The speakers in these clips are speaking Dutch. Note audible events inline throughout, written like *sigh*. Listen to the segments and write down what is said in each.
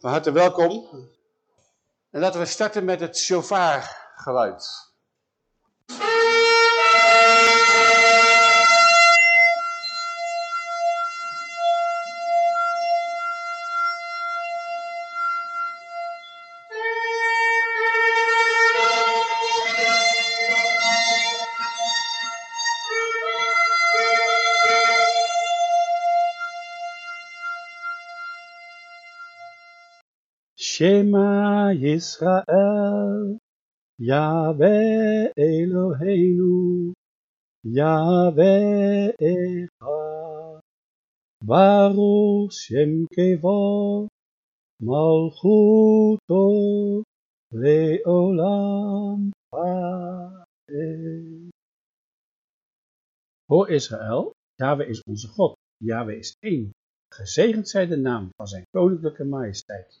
Van harte welkom. En laten we starten met het shofar geluid. Shema Yisrael, Yahweh Eloheinu, Yahweh Echad, Baruch Shem Kevo, Malchuto, Leolam. Hoor Israël, Yahweh is onze God, Yahweh is één. Gezegend zij de naam van zijn koninklijke majesteit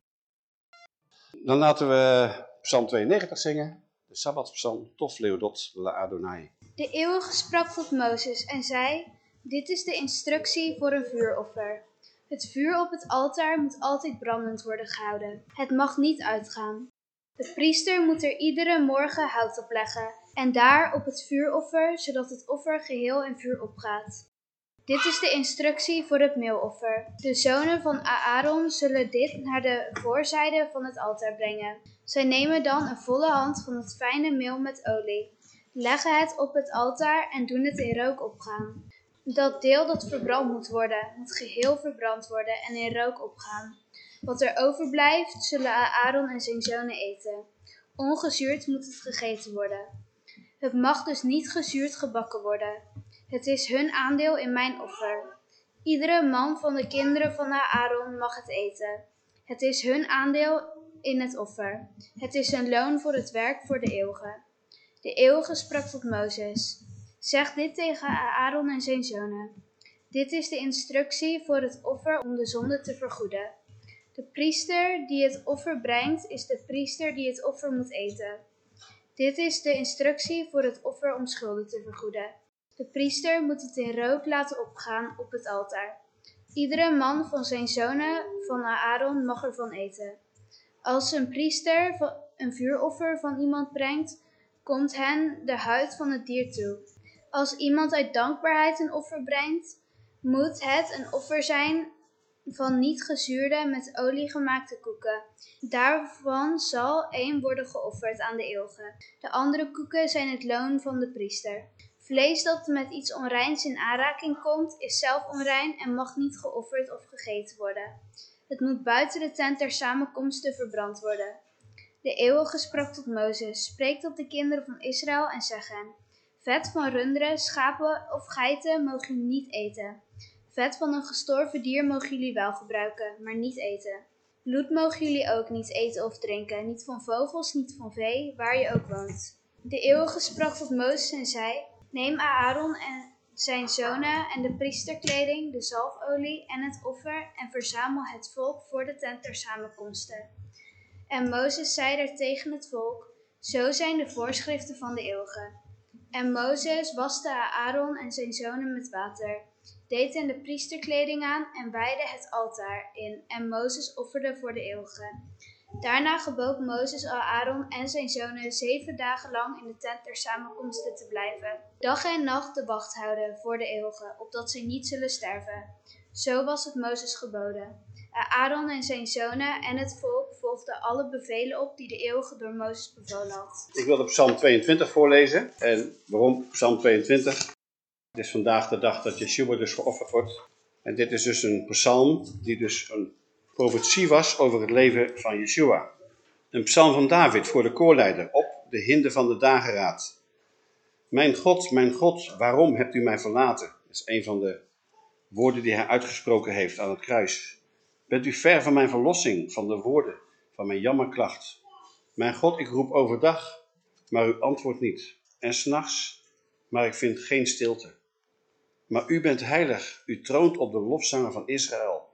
Dan laten we Psalm 92 zingen. De Sabbatspsalm Tof Leodot La Adonai. De eeuwige sprak tot Mozes en zei, dit is de instructie voor een vuuroffer. Het vuur op het altaar moet altijd brandend worden gehouden. Het mag niet uitgaan. De priester moet er iedere morgen hout op leggen en daar op het vuuroffer, zodat het offer geheel in vuur opgaat. Dit is de instructie voor het meeloffer. De zonen van Aaron zullen dit naar de voorzijde van het altaar brengen. Zij nemen dan een volle hand van het fijne meel met olie, leggen het op het altaar en doen het in rook opgaan. Dat deel dat verbrand moet worden, moet geheel verbrand worden en in rook opgaan. Wat er overblijft, zullen Aaron en zijn zonen eten. Ongezuurd moet het gegeten worden. Het mag dus niet gezuurd gebakken worden. Het is hun aandeel in mijn offer. Iedere man van de kinderen van Aaron mag het eten. Het is hun aandeel in het offer. Het is een loon voor het werk voor de eeuwige. De eeuwige sprak tot Mozes. Zeg dit tegen Aaron en zijn zonen. Dit is de instructie voor het offer om de zonde te vergoeden. De priester die het offer brengt, is de priester die het offer moet eten. Dit is de instructie voor het offer om schulden te vergoeden. De priester moet het in rook laten opgaan op het altaar. Iedere man van zijn zonen van Aaron mag ervan eten. Als een priester een vuuroffer van iemand brengt, komt hen de huid van het dier toe. Als iemand uit dankbaarheid een offer brengt, moet het een offer zijn van niet gezuurde met olie gemaakte koeken. Daarvan zal één worden geofferd aan de eeuwige. De andere koeken zijn het loon van de priester. Vlees dat met iets onreins in aanraking komt, is zelf onrein en mag niet geofferd of gegeten worden. Het moet buiten de tent der samenkomsten verbrand worden. De eeuwige sprak tot Mozes, spreek tot de kinderen van Israël en zeg hen, vet van runderen, schapen of geiten mogen jullie niet eten. Vet van een gestorven dier mogen jullie wel gebruiken, maar niet eten. Bloed mogen jullie ook niet eten of drinken, niet van vogels, niet van vee, waar je ook woont. De eeuwige sprak tot Mozes en zei, Neem Aaron en zijn zonen en de priesterkleding, de zalfolie en het offer en verzamel het volk voor de tent der samenkomsten. En Mozes zei er tegen het volk, zo zijn de voorschriften van de eeuwige. En Mozes waste Aaron en zijn zonen met water, deed hen de priesterkleding aan en wijde het altaar in, en Mozes offerde voor de eeuwige. Daarna gebood Mozes Aaron en zijn zonen zeven dagen lang in de tent der samenkomsten te blijven, dag en nacht de wacht houden voor de eeuwige, opdat zij niet zullen sterven. Zo was het Mozes geboden. Aaron en zijn zonen en het volk volgden alle bevelen op die de eeuwige door Mozes bevolen had. Ik wil de Psalm 22 voorlezen. En waarom Psalm 22? Het is vandaag de dag dat Yeshua dus geofferd wordt. En dit is dus een psalm die dus een profetie was over het leven van Yeshua. Een psalm van David voor de koorleider op de hinde van de dageraad. Mijn God, mijn God, waarom hebt u mij verlaten? Dat is een van de woorden die hij uitgesproken heeft aan het kruis. Bent u ver van mijn verlossing, van de woorden, van mijn jammerklacht? Mijn God, ik roep overdag, maar u antwoordt niet. En s'nachts, maar ik vind geen stilte. Maar u bent heilig, u troont op de lofzangen van Israël.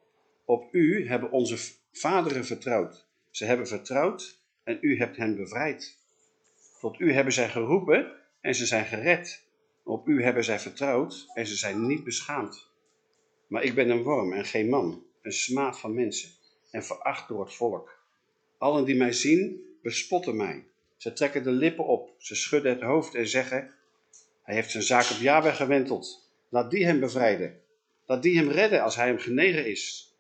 Op u hebben onze vaderen vertrouwd. Ze hebben vertrouwd en u hebt hen bevrijd. Tot u hebben zij geroepen en ze zijn gered. Op u hebben zij vertrouwd en ze zijn niet beschaamd. Maar ik ben een worm en geen man, een smaad van mensen en veracht door het volk. Allen die mij zien, bespotten mij. Ze trekken de lippen op, ze schudden het hoofd en zeggen, hij heeft zijn zaak op Yahweh gewenteld. Laat die hem bevrijden. Laat die hem redden als hij hem genegen is.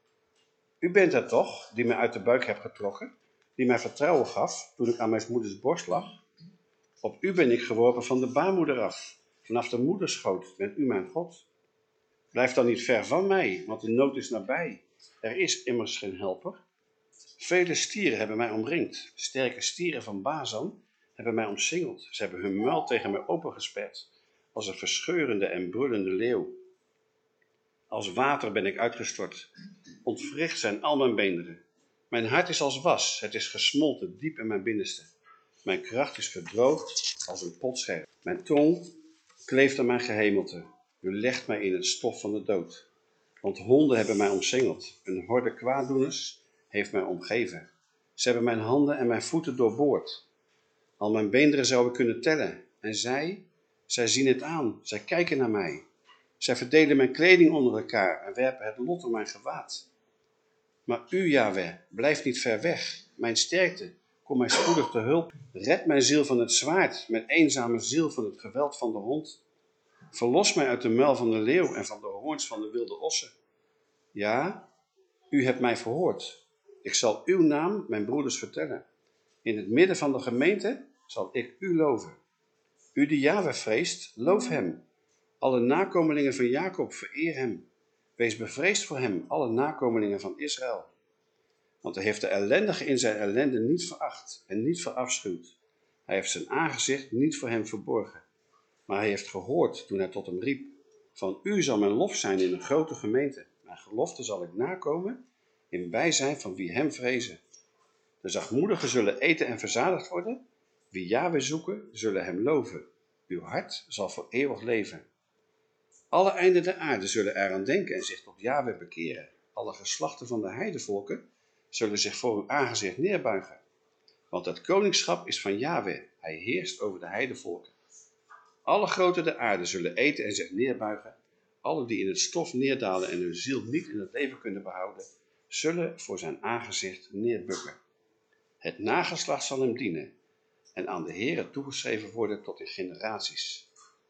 U bent het toch, die mij uit de buik hebt getrokken, die mij vertrouwen gaf toen ik aan mijn moeders borst lag. Op u ben ik geworpen van de baarmoeder af. Vanaf de moederschoot bent u mijn God. Blijf dan niet ver van mij, want de nood is nabij. Er is immers geen helper. Vele stieren hebben mij omringd. Sterke stieren van Bazan hebben mij omsingeld. Ze hebben hun muil tegen mij opengesperd, als een verscheurende en brullende leeuw. Als water ben ik uitgestort. Ontwricht zijn al mijn beenderen. Mijn hart is als was, het is gesmolten diep in mijn binnenste. Mijn kracht is verdroogd als een potscherf. Mijn tong kleeft aan mijn gehemelte. U legt mij in het stof van de dood. Want honden hebben mij omsingeld. Een horde kwaaddoeners heeft mij omgeven. Ze hebben mijn handen en mijn voeten doorboord. Al mijn beenderen zou ik kunnen tellen. En zij, zij zien het aan. Zij kijken naar mij. Zij verdelen mijn kleding onder elkaar en werpen het lot om mijn gewaad. Maar u, Yahweh, blijf niet ver weg. Mijn sterkte, kom mij spoedig te hulp. Red mijn ziel van het zwaard, mijn eenzame ziel van het geweld van de hond. Verlos mij uit de muil van de leeuw en van de hoorns van de wilde ossen. Ja, u hebt mij verhoord. Ik zal uw naam mijn broeders vertellen. In het midden van de gemeente zal ik u loven. U die Yahweh vreest, loof hem. Alle nakomelingen van Jacob, vereer hem. Wees bevreesd voor hem, alle nakomelingen van Israël. Want hij heeft de ellendige in zijn ellende niet veracht en niet verafschuwd. Hij heeft zijn aangezicht niet voor hem verborgen. Maar hij heeft gehoord toen hij tot hem riep. Van u zal mijn lof zijn in een grote gemeente. Mijn gelofte zal ik nakomen in bijzijn van wie hem vrezen. De zachtmoedigen zullen eten en verzadigd worden. Wie Yahweh zoeken, zullen hem loven. Uw hart zal voor eeuwig leven. Alle einden der aarde zullen eraan denken en zich tot Yahweh bekeren. Alle geslachten van de heidevolken zullen zich voor uw aangezicht neerbuigen. Want het koningschap is van Yahweh. Hij heerst over de heidevolken. Alle groten der aarde zullen eten en zich neerbuigen. Alle die in het stof neerdalen en hun ziel niet in het leven kunnen behouden, zullen voor zijn aangezicht neerbukken. Het nageslacht zal hem dienen en aan de Heere toegeschreven worden tot in generaties.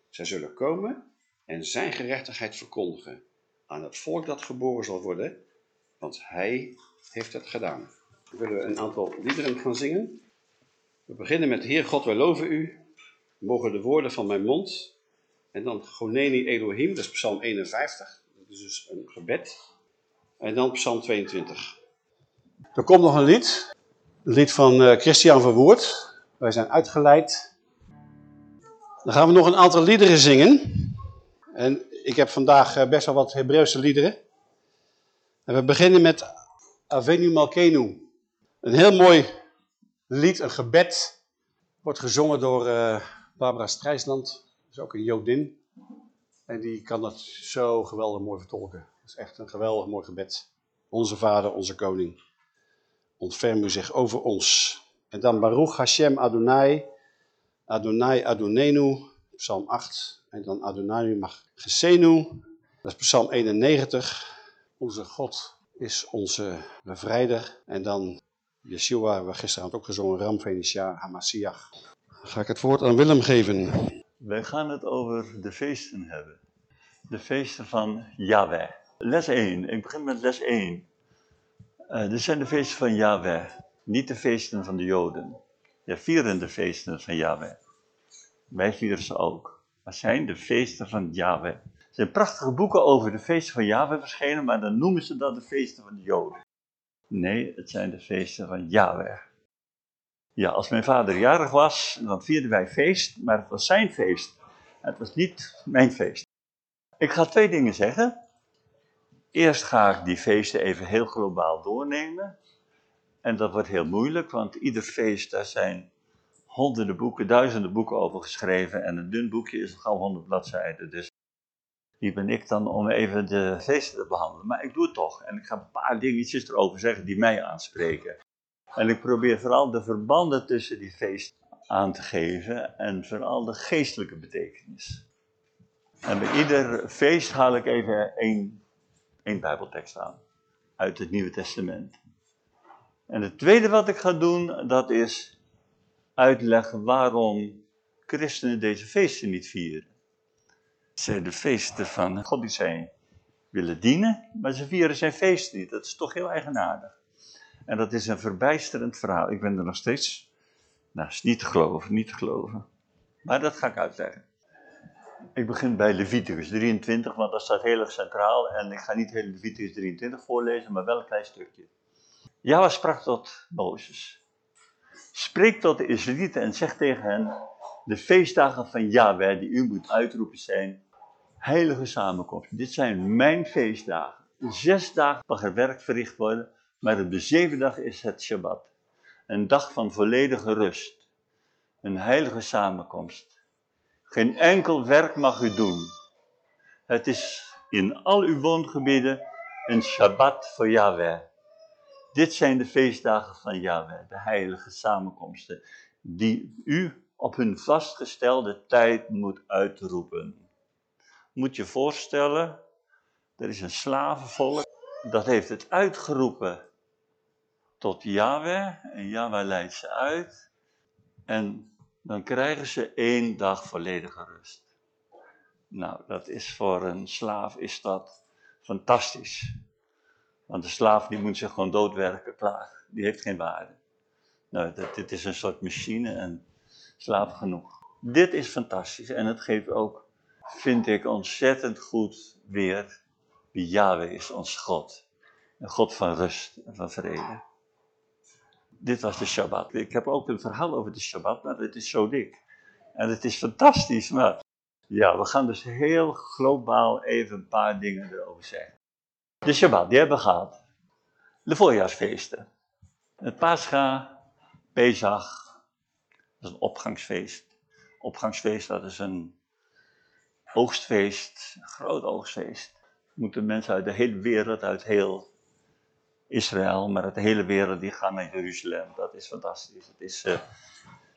Zij zullen komen en zijn gerechtigheid verkondigen aan het volk dat geboren zal worden, want hij heeft het gedaan. Dan willen we een aantal liederen gaan zingen. We beginnen met Heer God, wij loven u. Mogen de woorden van mijn mond. En dan Goneni Elohim, dat is Psalm 51. Dat is dus een gebed. En dan Psalm 22. Er komt nog een lied. Een lied van uh, Christian Verwoerd. Wij zijn uitgeleid. Dan gaan we nog een aantal liederen zingen. En ik heb vandaag uh, best wel wat Hebreeuwse liederen. En we beginnen met Avenu Malkenu. Een heel mooi lied, een gebed. Wordt gezongen door uh, Barbara Strijsland. Dat is ook een Jodin. En die kan dat zo geweldig mooi vertolken. Dat is echt een geweldig mooi gebed. Onze Vader, onze Koning. Ontferm u zich over ons. En dan Baruch Hashem Adonai. Adonai Adonenu. Psalm 8. En dan Adonai mag. Dat is Psalm 91. Onze God is onze bevrijder. En dan Yeshua, we gisteravond ook gezongen, Ram Hamasiach. Dan ga ik het woord aan Willem geven. Wij gaan het over de feesten hebben. De feesten van Yahweh. Les 1, ik begin met les 1. Uh, dit zijn de feesten van Yahweh, niet de feesten van de Joden. De feesten van Yahweh. Wij vieren ze ook. Maar zijn de feesten van Yahweh. Er zijn prachtige boeken over de feesten van Yahweh verschenen, maar dan noemen ze dat de feesten van de Joden. Nee, het zijn de feesten van Yahweh. Ja, als mijn vader jarig was, dan vierden wij feest, maar het was zijn feest. Het was niet mijn feest. Ik ga twee dingen zeggen. Eerst ga ik die feesten even heel globaal doornemen. En dat wordt heel moeilijk, want ieder feest, daar zijn honderden boeken, duizenden boeken over geschreven. En een dun boekje is nogal honderd bladzijden. Dus wie ben ik dan om even de feesten te behandelen? Maar ik doe het toch. En ik ga een paar dingetjes erover zeggen die mij aanspreken. En ik probeer vooral de verbanden tussen die feesten aan te geven en vooral de geestelijke betekenis. En bij ieder feest haal ik even één, één Bijbeltekst aan uit het Nieuwe Testament. En het tweede wat ik ga doen, dat is uitleggen waarom christenen deze feesten niet vieren. Zijn de feesten van God die zij willen dienen, maar ze vieren zijn feest niet. Dat is toch heel eigenaardig. En dat is een verbijsterend verhaal. Ik ben er nog steeds, nou, is niet te geloven, niet te geloven. Maar dat ga ik uitleggen. Ik begin bij Leviticus 23, want dat staat heel erg centraal. En ik ga niet heel Leviticus 23 voorlezen, maar wel een klein stukje. Jawah sprak tot Mozes. Spreek tot de Israëlieten en zeg tegen hen, de feestdagen van Yahweh die u moet uitroepen zijn heilige samenkomsten. Dit zijn mijn feestdagen. Zes dagen mag er werk verricht worden, maar op de zevende dag is het Shabbat. Een dag van volledige rust. Een heilige samenkomst. Geen enkel werk mag u doen. Het is in al uw woongebieden een Shabbat voor Yahweh. Dit zijn de feestdagen van Yahweh, de heilige samenkomsten, die u op hun vastgestelde tijd moet uitroepen. Moet je voorstellen, er is een slavenvolk, dat heeft het uitgeroepen tot Yahweh, en Yahweh leidt ze uit, en dan krijgen ze één dag volledige rust. Nou, dat is voor een slaaf is dat fantastisch. Want de slaaf die moet zich gewoon doodwerken, klaar. Die heeft geen waarde. Nou, dit is een soort machine en slaaf genoeg. Dit is fantastisch en het geeft ook, vind ik, ontzettend goed weer wie Yahweh is, ons God. Een God van rust en van vrede. Dit was de Shabbat. Ik heb ook een verhaal over de Shabbat, maar het is zo dik. En het is fantastisch, maar ja, we gaan dus heel globaal even een paar dingen erover zeggen. De Shabbat, die hebben we gehad. De voorjaarsfeesten. Het Pascha, Pesach, dat is een opgangsfeest. Opgangsfeest, dat is een oogstfeest, een groot oogstfeest. Moeten mensen uit de hele wereld, uit heel Israël, maar uit de hele wereld, die gaan naar Jeruzalem. Dat is fantastisch. Het is uh,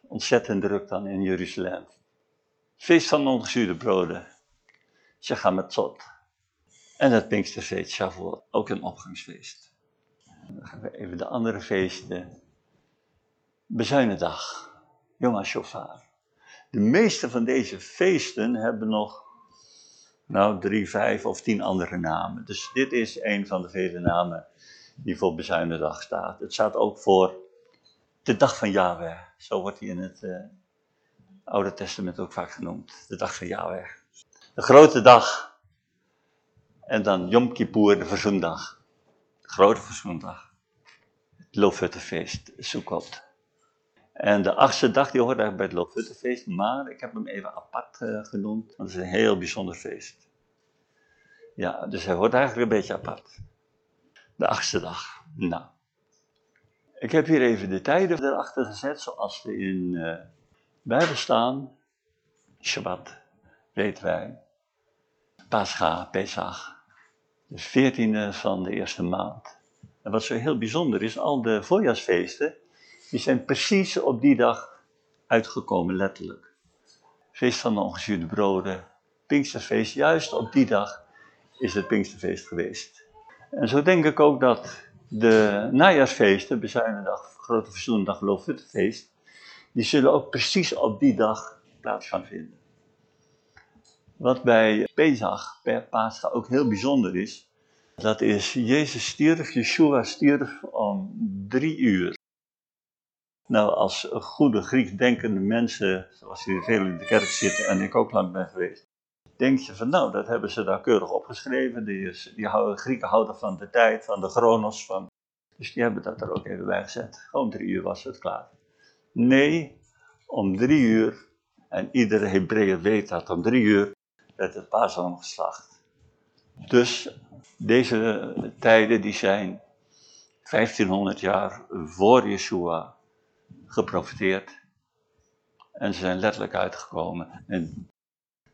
ontzettend druk dan in Jeruzalem. Feest van ongezuurde broden. Ze gaan met zot. En het Pinksterfeest, Shavuot, ook een opgangsfeest. Dan gaan we even de andere feesten. Bezuinendag, Yom Shofar. De meeste van deze feesten hebben nog, nou, drie, vijf of tien andere namen. Dus dit is een van de vele namen die voor Bezuinendag staat. Het staat ook voor de dag van Yahweh. Zo wordt hij in het uh, Oude Testament ook vaak genoemd. De dag van Yahweh. De grote dag en dan Yom Kippur, de verzoendag. Grote verzoendag. Het Loofhuttenfeest, Sukkot. En de achtste dag, die hoort eigenlijk bij het Loofhuttenfeest, maar ik heb hem even apart uh, genoemd, want het is een heel bijzonder feest. Ja, dus hij hoort eigenlijk een beetje apart. De achtste dag. Nou. Ik heb hier even de tijden erachter gezet, zoals ze in uh, Bijbel staan. Shabbat, weten wij. Pascha, Pesach de 14e van de eerste maand. En wat zo heel bijzonder is, al de voorjaarsfeesten, die zijn precies op die dag uitgekomen, letterlijk. Feest van de ongezuurde broden, Pinksterfeest, juist op die dag is het Pinksterfeest geweest. En zo denk ik ook dat de najaarsfeesten, Bezuinendag, Grote Verzoendag, Loofhuttenfeest, die zullen ook precies op die dag plaats gaan vinden. Wat bij Pesach, per Pascha, ook heel bijzonder is, Dat is, Jezus stierf, Yeshua stierf om drie uur. Nou, als goede Grieks denkende mensen, zoals hier veel in de kerk zitten en ik ook lang ben geweest, denk je van nou, dat hebben ze daar keurig opgeschreven. Die, die Grieken houden van de tijd, van de chronos, van, dus die hebben dat er ook even bij gezet. Gewoon drie uur was het klaar. Nee, om drie uur, en iedere Hebreeër weet dat, om drie uur het paaslam geslacht. Dus deze tijden die zijn 1500 jaar voor Yeshua geprofiteerd. En ze zijn letterlijk uitgekomen. En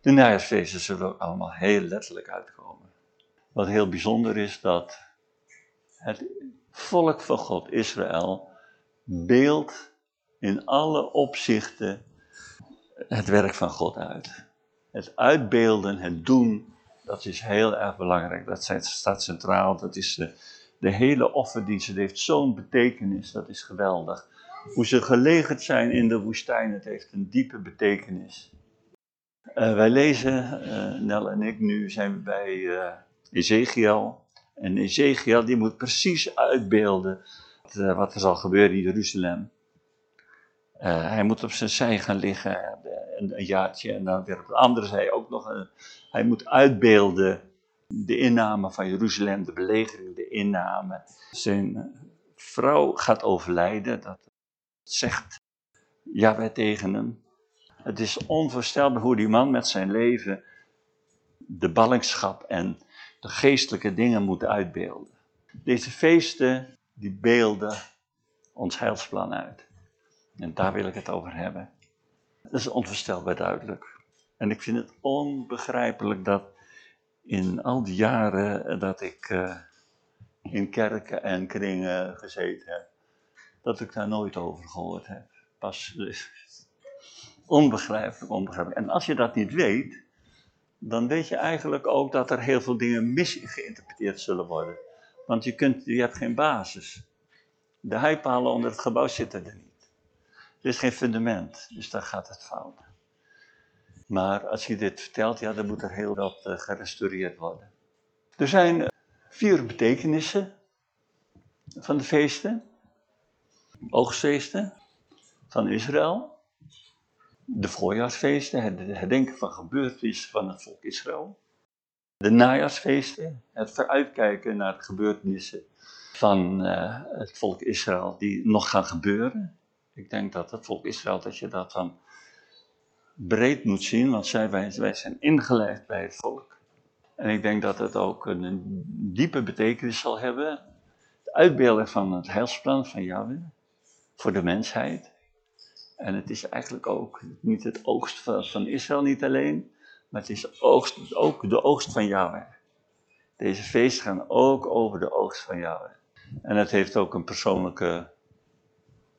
de najaarsfeesten zullen ook allemaal heel letterlijk uitkomen. Wat heel bijzonder is dat het volk van God, Israël, beeldt in alle opzichten het werk van God uit. Het uitbeelden, het doen, dat is heel erg belangrijk. Dat staat centraal, dat is de, hele offerdienst. Het heeft zo'n betekenis, dat is geweldig. Hoe ze gelegerd zijn in de woestijn, het heeft een diepe betekenis. Uh, wij lezen, uh, Nel en ik, nu zijn we bij uh, Ezekiel. En Ezekiel die moet precies uitbeelden wat er zal gebeuren in Jeruzalem. Hij moet op zijn zij gaan liggen een, een jaartje en dan weer op de andere zij ook nog. Een, hij moet uitbeelden de inname van Jeruzalem, de belegering, de inname. Zijn vrouw gaat overlijden, dat zegt Yahweh tegen hem. Het is onvoorstelbaar hoe die man met zijn leven de ballingschap en de geestelijke dingen moet uitbeelden. Deze feesten, die beelden ons heilsplan uit. En daar wil ik het over hebben. Dat is onvoorstelbaar duidelijk. En ik vind het onbegrijpelijk dat in al die jaren dat ik uh, in kerken en kringen gezeten heb, dat ik daar nooit over gehoord heb. Pas, *laughs* onbegrijpelijk, onbegrijpelijk. En als je dat niet weet, dan weet je eigenlijk ook dat er heel veel dingen misgeïnterpreteerd zullen worden. Want je, kunt, je hebt geen basis. De heipalen onder het gebouw zitten er niet. Er is geen fundament, dus daar gaat het fout. Maar als je dit vertelt, ja, dan moet er heel wat uh, gerestaureerd worden. Er zijn uh, vier betekenissen van de feesten. Oogstfeesten van Israël de voorjaarsfeesten, het herdenken van gebeurtenissen van het volk Israël. De najaarsfeesten, het vooruitkijken naar de gebeurtenissen van uh, het volk Israël die nog gaan gebeuren. Ik denk dat het volk Israël, dat je dat dan breed moet zien, want zij, wij, wij zijn ingeleid bij het volk. En ik denk dat het ook een diepe betekenis zal hebben. De uitbeelding van het heilsplan van Yahweh voor de mensheid. En het is eigenlijk ook niet het oogst van, Israël niet alleen, maar het is oogst, ook de oogst van Yahweh. Deze feesten gaan ook over de oogst van Yahweh. En het heeft ook een persoonlijke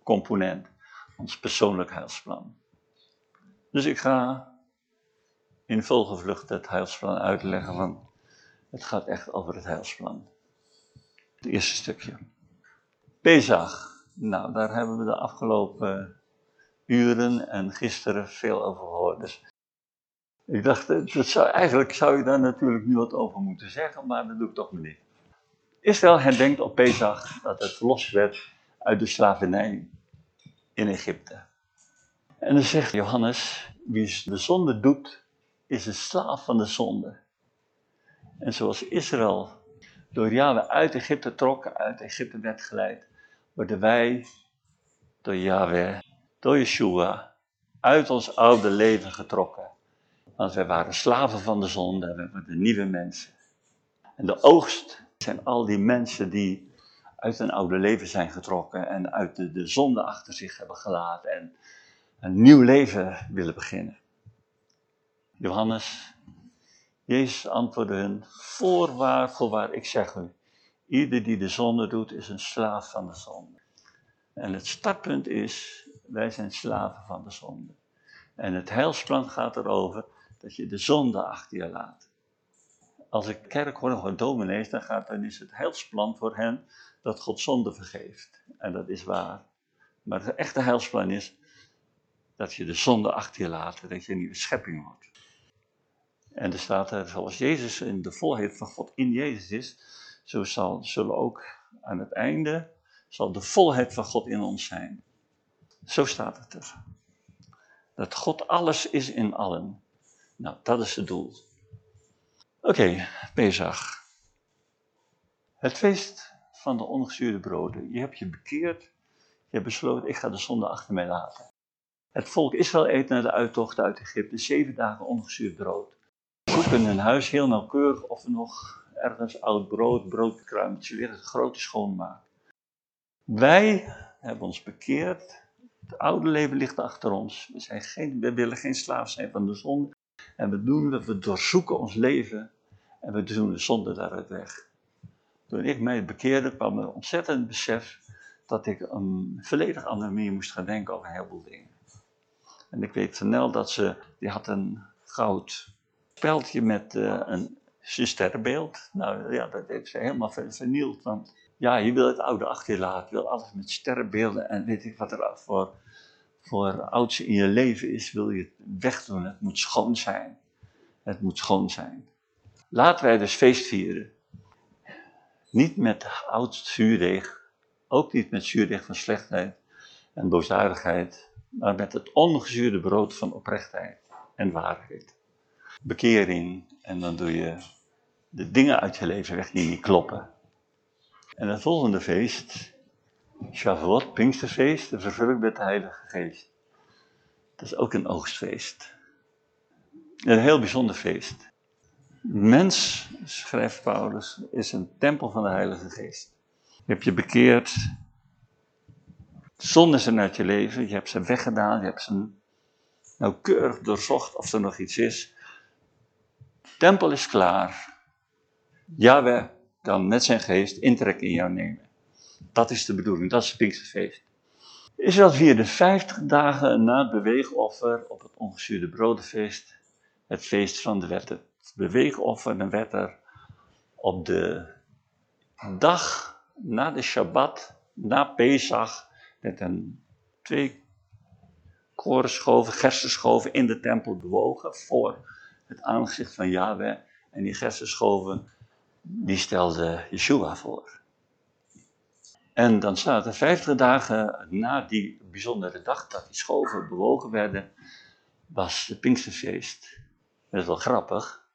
component, ons persoonlijk heilsplan. Dus ik ga in volgevlucht het heilsplan uitleggen, want het gaat echt over het heilsplan. Het eerste stukje. Pesach. Nou, daar hebben we de afgelopen uren en gisteren veel over gehoord. Dus ik dacht, dat zou, eigenlijk zou je daar natuurlijk nu wat over moeten zeggen, maar dat doe ik toch niet. Israël herdenkt op Pesach dat het verlost werd uit de slavernij in Egypte. En dan zegt Johannes, wie de zonde doet, is een slaaf van de zonde. En zoals Israël door Yahweh uit Egypte trok, uit Egypte werd geleid, worden wij door Yahweh door Yeshua uit ons oude leven getrokken. Want wij waren slaven van de zonde, we waren nieuwe mensen. En de oogst zijn al die mensen die uit hun oude leven zijn getrokken en uit de, de zonde achter zich hebben gelaten en een nieuw leven willen beginnen. Johannes, Jezus antwoordde hun, voorwaar, voorwaar, ik zeg u, ieder die de zonde doet is een slaaf van de zonde. En het startpunt is wij zijn slaven van de zonde. En het heilsplan gaat erover dat je de zonde achter je laat. Als ik kerk hoor van dominees, dan, gaat, dan is het heilsplan voor hen dat God zonde vergeeft. En dat is waar. Maar het echte heilsplan is dat je de zonde achter je laat, dat je een nieuwe schepping wordt. En er staat er, zoals Jezus in de volheid van God in Jezus is, zo zal, zullen ook aan het einde, zal de volheid van God in ons zijn. Zo staat het er. Dat God alles is in allen. Nou, dat is het doel. Oké, okay. Het feest van de ongezuurde broden. Je hebt je bekeerd. Je hebt besloten, ik ga de zonde achter mij laten. Het volk Israël eet na de uittocht uit Egypte zeven dagen ongezuurd brood. Zoeken hun huis heel nauwkeurig of nog ergens oud brood, broodkruimeltje liggen, grote schoonmaak. Wij hebben ons bekeerd. Het oude leven ligt achter ons. We, zijn geen, we willen geen slaaf zijn van de zonde. En we doen we doorzoeken ons leven en we doen de zonde daaruit weg. Toen ik mij bekeerde, kwam er ontzettend besef dat ik een volledig andere manier moest gaan denken over heel veel dingen. En ik weet van Nel dat ze, die had een goud speldje met uh, een sterrenbeeld. Nou ja, dat heeft ze helemaal vernield, want ja, je wil het oude achter laten, je wil alles met sterrenbeelden en weet ik wat er voor, voor ouds in je leven is, wil je het wegdoen. Het moet schoon zijn. Het moet schoon zijn. Laten wij dus feest vieren. Niet met oud zuurdeeg, ook niet met zuurdeeg van slechtheid en boosaardigheid, maar met het ongezuurde brood van oprechtheid en waarheid. Bekering en dan doe je de dingen uit je leven weg die niet kloppen. En het volgende feest, Shavuot, Pinksterfeest, de vervulling met de Heilige Geest. Dat is ook een oogstfeest. Een heel bijzonder feest. Mens, schrijft Paulus, is een tempel van de Heilige Geest. Je hebt je bekeerd. Zonde zijn uit je leven. Je hebt ze weggedaan. Je hebt ze nauwkeurig doorzocht of er nog iets is. Tempel is klaar. Yahweh kan met zijn geest intrek in jou nemen. Dat is de bedoeling. Dat is het Pinksterfeest. Israël vierde 50 dagen na het beweegoffer op het ongezuurde brodenfeest. Het feest van de wetten beweegoffer, dan werd er op de dag na de Shabbat, na Pesach, met een twee korenschoven, gersenschoven in de tempel bewogen voor het aangezicht van Yahweh. En die gersenschoven, die stelde Yeshua voor. En dan staat er vijftig dagen na die bijzondere dag dat die schoven bewogen werden, was het Pinksterfeest. Dat is wel grappig,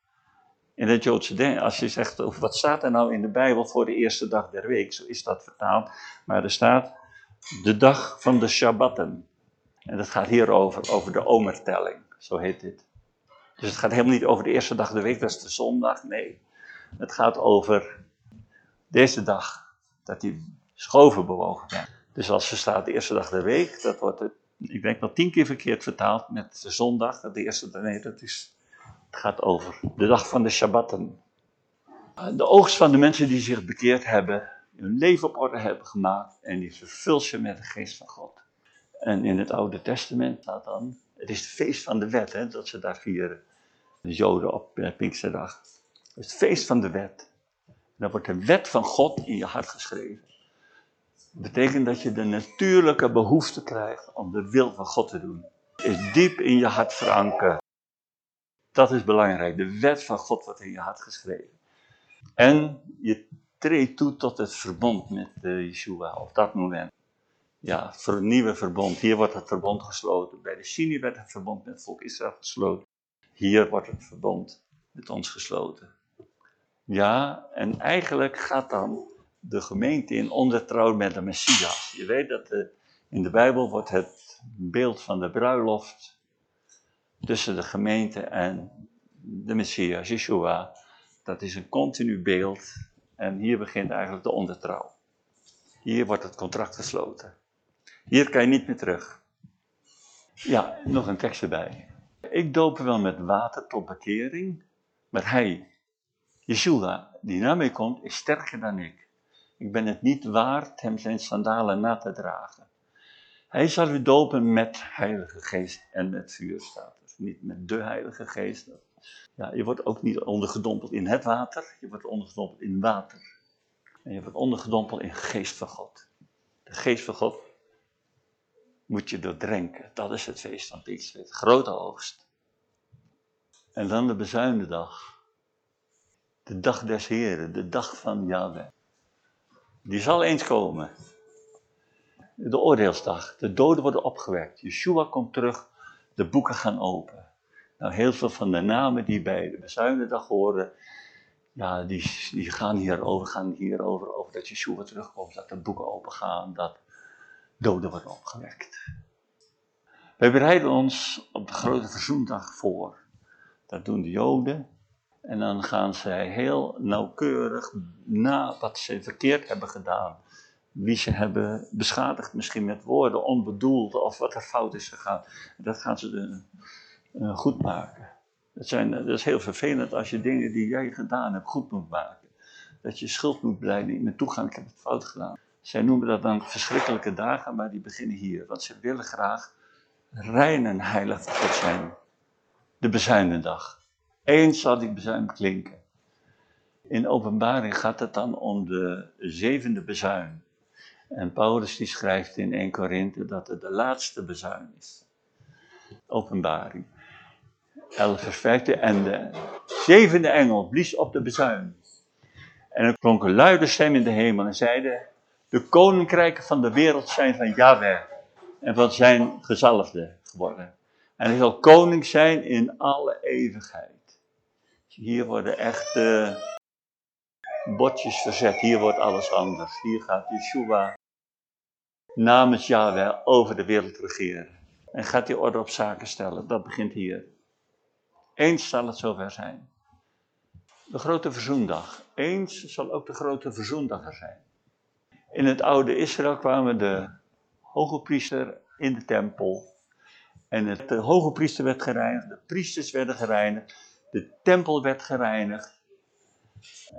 in het Joodse denken, als je zegt wat staat er nou in de Bijbel voor de eerste dag der week, zo is dat vertaald. Maar er staat de dag van de Shabbatten. En dat gaat hier over, over de omertelling, zo heet dit. Dus het gaat helemaal niet over de eerste dag der week, dat is de zondag, nee. Het gaat over deze dag, dat die schoven bewogen zijn. Dus als er staat de eerste dag der week, dat wordt, het, ik denk wel tien keer verkeerd vertaald met de zondag. De eerste, nee, dat is het gaat over de dag van de Shabbatten. De oogst van de mensen die zich bekeerd hebben, hun leven op orde hebben gemaakt en die vervult ze met de geest van God. En in het Oude Testament staat dan, het is het feest van de wet, hè, dat ze daar vieren, de Joden op eh, Pinksterdag. Het is het feest van de wet. dan wordt de wet van God in je hart geschreven. Dat betekent dat je de natuurlijke behoefte krijgt om de wil van God te doen. Is diep in je hart verankerd. Dat is belangrijk. De wet van God wordt in je hart geschreven. En je treedt toe tot het verbond met uh, Yeshua op dat moment. Ja, voor een nieuwe verbond. Hier wordt het verbond gesloten. Bij de Sinai werd het verbond met volk Israël gesloten. Hier wordt het verbond met ons gesloten. Ja, en eigenlijk gaat dan de gemeente in ondertrouw met de Messias. Je weet dat de, in de Bijbel wordt het beeld van de bruiloft tussen de gemeente en de Messias, Yeshua. Dat is een continu beeld en hier begint eigenlijk de ondertrouw. Hier wordt het contract gesloten. Hier kan je niet meer terug. Ja, nog een tekst erbij. Ik doop wel met water tot bekering, maar hij, Yeshua, die naar mij komt, is sterker dan ik. Ik ben het niet waard hem zijn sandalen na te dragen. Hij zal u dopen met heilige geest en met vuur, niet met de Heilige Geest. Ja, je wordt ook niet ondergedompeld in het water, je wordt ondergedompeld in water. En je wordt ondergedompeld in geest van God. De geest van God moet je doordrenken. Dat is het feest van Pinkster, grote oogst. En dan de bezuinendag. De dag des Heren, de dag van Yahweh. Die zal eens komen. De oordeelsdag. De doden worden opgewekt. Yeshua komt terug. De boeken gaan open. Nou, heel veel van de namen die bij de bezuinendag horen, ja, die, die gaan hierover, gaan hierover, over dat Yeshua terugkomt, dat de boeken open gaan, dat doden worden opgewekt. Wij bereiden ons op de grote verzoendag voor. Dat doen de Joden. En dan gaan zij heel nauwkeurig na wat ze verkeerd hebben gedaan. Wie ze hebben beschadigd, misschien met woorden, onbedoeld, of wat er fout is gegaan. Dat gaan ze uh, goed maken. Dat, zijn, dat is heel vervelend als je dingen die jij gedaan hebt goed moet maken. Dat je schuld moet blijven met toegang, ik heb het fout gedaan. Zij noemen dat dan verschrikkelijke dagen, maar die beginnen hier. Want ze willen graag rein en heilig God zijn. De bezuinendag. Eens zal die bezuin klinken. In openbaring gaat het dan om de zevende bezuin. En Paulus die schrijft in 1 Korinthe dat het de laatste bezuin is. Openbaring. 11 vers 15. En de zevende engel blies op de bezuin. En er klonk een luide stem in de hemel en zeide: De koninkrijken van de wereld zijn van Yahweh en van zijn gezalfde geworden. En hij zal koning zijn in alle eeuwigheid. Hier worden echt uh, bordjes verzet. Hier wordt alles anders. Hier gaat Yeshua namens Yahweh over de wereld regeren. En gaat hij orde op zaken stellen. Dat begint hier. Eens zal het zover zijn. De grote verzoendag. Eens zal ook de grote verzoendag er zijn. In het oude Israël kwamen de hoge priester in de tempel. En de hoge priester werd gereinigd, de priesters werden gereinigd. De tempel werd gereinigd.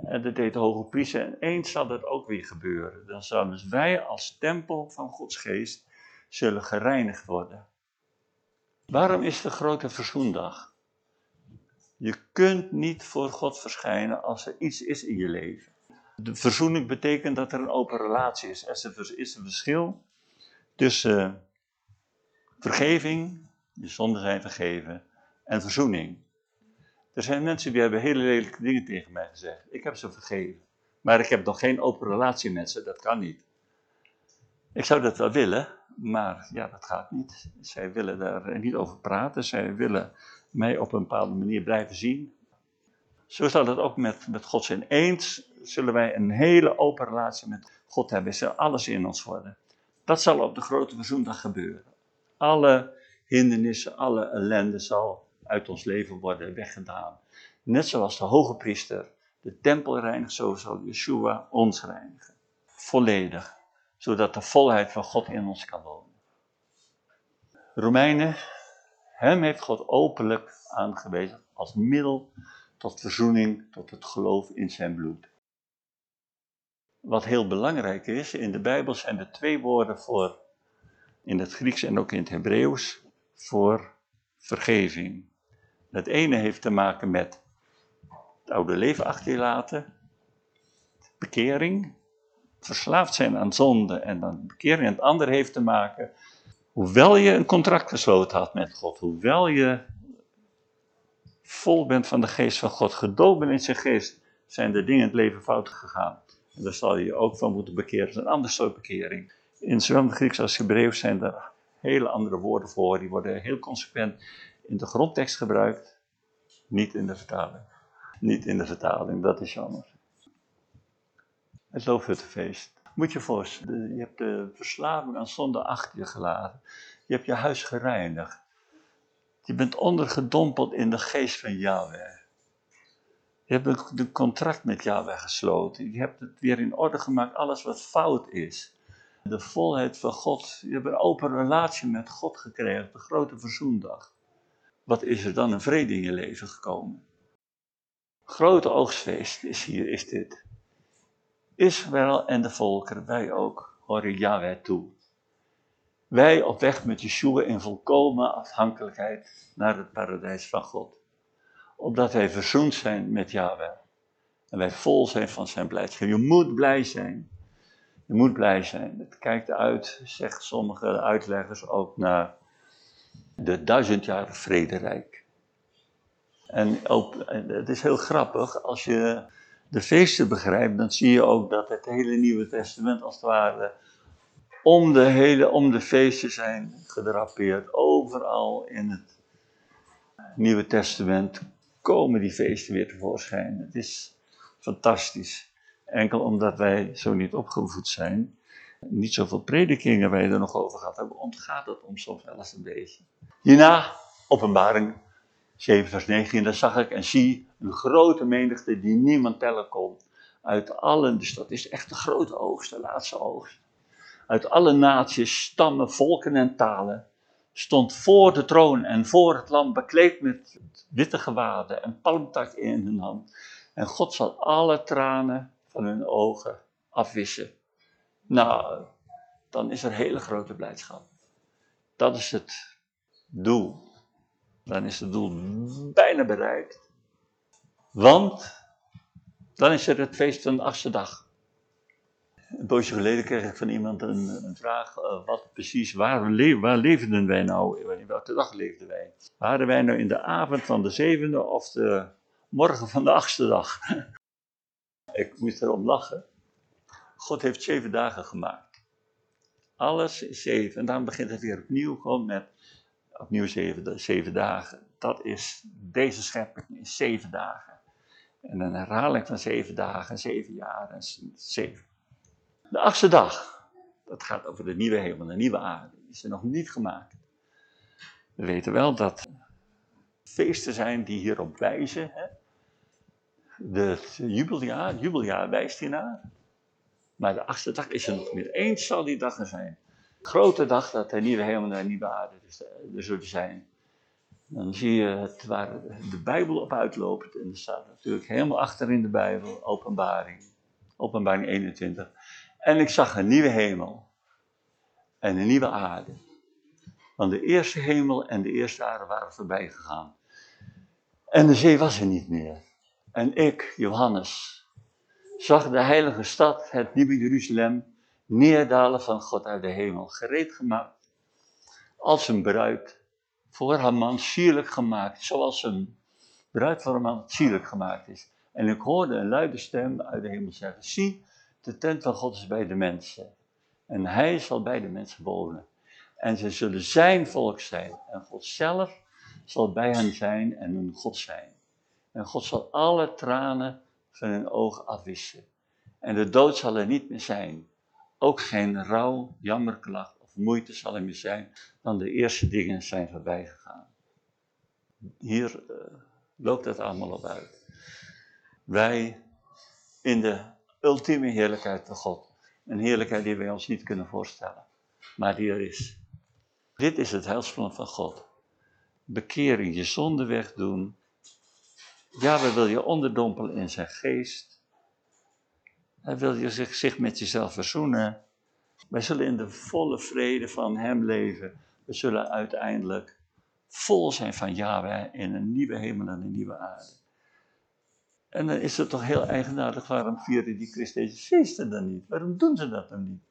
En dat deed de hoge priester. En eens zal dat ook weer gebeuren. Dan zullen dus wij als tempel van Gods geest zullen gereinigd worden. Waarom is de grote verzoendag? Je kunt niet voor God verschijnen als er iets is in je leven. De verzoening betekent dat er een open relatie is. Er is een verschil tussen vergeving, je zonden zijn vergeven, en verzoening. Er zijn mensen die hebben hele lelijke dingen tegen mij gezegd. Ik heb ze vergeven. Maar ik heb nog geen open relatie met ze, dat kan niet. Ik zou dat wel willen, maar ja, dat gaat niet. Zij willen daar niet over praten. Zij willen mij op een bepaalde manier blijven zien. Zo zal het ook met, met God zijn. Eens zullen wij een hele open relatie met God hebben. Zal alles in ons worden. Dat zal op de grote verzoendag gebeuren. Alle hindernissen, alle ellende zal uit ons leven worden weggedaan. Net zoals de hoge priester de tempel reinigt, zo zal Yeshua ons reinigen. Volledig, zodat de volheid van God in ons kan wonen. Romeinen, hem heeft God openlijk aangewezen als middel tot verzoening, tot het geloof in zijn bloed. Wat heel belangrijk is, in de Bijbel zijn er twee woorden voor, in het Grieks en ook in het Hebreeuws, voor vergeving. Het ene heeft te maken met het oude leven achter je laten, bekering, verslaafd zijn aan zonde en dan bekering. En het andere heeft te maken, hoewel je een contract gesloten had met God, hoewel je vol bent van de geest van God, gedoopt in zijn geest, zijn er dingen in het leven fout gegaan. En daar zal je je ook van moeten bekeren. Dat is een ander soort bekering. In zowel het Grieks als Hebreeuws zijn er hele andere woorden voor. Die worden heel consequent in de grondtekst gebruikt, niet in de vertaling. Niet in de vertaling, dat is jammer. Het Loofhuttenfeest. Moet je voorstellen, je hebt de verslaving aan zonde achter je gelaten. Je hebt je huis gereinigd. Je bent ondergedompeld in de geest van Yahweh. Je hebt een contract met Yahweh gesloten. Je hebt het weer in orde gemaakt, alles wat fout is. De volheid van God. Je hebt een open relatie met God gekregen, de grote verzoendag wat is er dan een vrede in je leven gekomen? Grote oogstfeest is hier, is dit. Israël en de volkeren, wij ook, horen Yahweh toe. Wij op weg met Yeshua in volkomen afhankelijkheid naar het paradijs van God. Opdat wij verzoend zijn met Yahweh. En wij vol zijn van zijn blijdschap. Je moet blij zijn. Je moet blij zijn. Het kijkt uit, zegt sommige uitleggers, ook naar de duizendjarige vrederijk. En en het is heel grappig, als je de feesten begrijpt, dan zie je ook dat het hele Nieuwe Testament als het ware om de, hele, om de feesten zijn gedrapeerd. Overal in het Nieuwe Testament komen die feesten weer tevoorschijn. Het is fantastisch. Enkel omdat wij zo niet opgevoed zijn, niet zoveel predikingen wij er nog over gehad hebben, ontgaat het om soms wel eens een beetje. Hierna, openbaring 7 vers 19, daar zag ik en zie een grote menigte die niemand tellen kon. Uit allen, dus dat is echt de grote oogst, de laatste oogst. Uit alle naties, stammen, volken en talen stond voor de troon en voor het lam bekleed met witte gewaden en palmtak in hun hand. En God zal alle tranen van hun ogen afwissen. Nou, dan is er hele grote blijdschap. Dat is het doel. Dan is het doel bijna bereikt. Want dan is er het feest van de achtste dag. Een poosje geleden kreeg ik van iemand een, een vraag, uh, wat precies, waar, waar leefden wij nou, in welke dag leefden wij? Waren wij nou in de avond van de zevende of de morgen van de achtste dag? *laughs* ik moest erom lachen. God heeft zeven dagen gemaakt. Alles is zeven. En dan begint het weer opnieuw, gewoon met opnieuw zeven, dagen. Dat is, deze schepping is zeven dagen. En een herhaling van zeven dagen, zeven jaar en zeven. De achtste dag, dat gaat over de nieuwe hemel, de nieuwe aarde. Die is er nog niet gemaakt. We weten wel dat feesten zijn die hierop wijzen. Hè? De jubeljaar, jubeljaar wijst hiernaar. Maar de achtste dag is er nog niet. Eens zal die dag er zijn. Grote dag dat de nieuwe hemel en de nieuwe aarde er zullen zijn. Dan zie je het waar de Bijbel op uitloopt. En er staat natuurlijk helemaal achter in de Bijbel, openbaring. Openbaring 21. En ik zag een nieuwe hemel en een nieuwe aarde. Want de eerste hemel en de eerste aarde waren voorbij gegaan. En de zee was er niet meer. En ik, Johannes, zag de heilige stad, het nieuwe Jeruzalem, neerdalen van God uit de hemel, gereed gemaakt als een bruid voor haar man sierlijk gemaakt, zoals een bruid voor een man sierlijk gemaakt is. En ik hoorde een luide stem uit de hemel zeggen, zie, de tent van God is bij de mensen. En hij zal bij de mensen wonen. En ze zullen zijn volk zijn. En God zelf zal bij hen zijn en hun God zijn. En God zal alle tranen van hun ogen afwissen. En de dood zal er niet meer zijn. Ook geen rouw, jammerklacht of moeite zal er meer zijn. Dan de eerste dingen zijn voorbij gegaan. Hier uh, loopt het allemaal op uit. Wij in de ultieme heerlijkheid van God. Een heerlijkheid die wij ons niet kunnen voorstellen. Maar die er is. Dit is het heilsplan van God. Bekering, je zonde wegdoen. Ja, we wil je onderdompelen in zijn geest. Hij wil je zich, met jezelf verzoenen. Wij zullen in de volle vrede van hem leven. We zullen uiteindelijk vol zijn van Yahweh in een nieuwe hemel en een nieuwe aarde. En dan is het toch heel eigenaardig, waarom vieren die christen deze feesten dan niet? Waarom doen ze dat dan niet?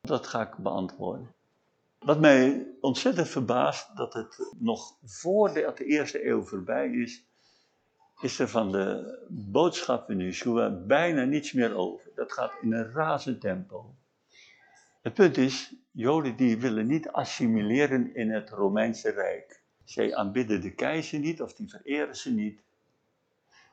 Dat ga ik beantwoorden. Wat mij ontzettend verbaast, dat het nog voordat de eerste eeuw voorbij is, is er van de boodschap van Yeshua bijna niets meer over. Dat gaat in een razend tempo. Het punt is, Joden die willen niet assimileren in het Romeinse Rijk. Zij aanbidden de keizer niet of die vereren ze niet.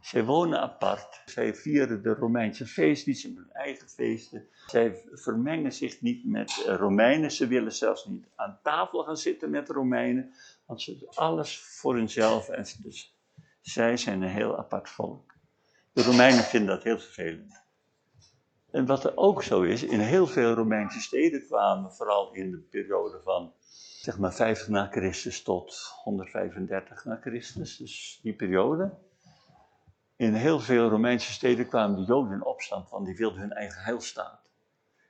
Zij wonen apart. Zij vieren de Romeinse feest niet, ze hebben hun eigen feesten. Zij vermengen zich niet met Romeinen. Ze willen zelfs niet aan tafel gaan zitten met Romeinen. Want ze doen alles voor hunzelf. En dus zij zijn een heel apart volk. De Romeinen vinden dat heel vervelend. En wat er ook zo is, in heel veel Romeinse steden kwamen, vooral in de periode van zeg maar 50 na Christus tot 135 na Christus, dus die periode. In heel veel Romeinse steden kwamen de Joden in opstand, want die wilden hun eigen heilstaat.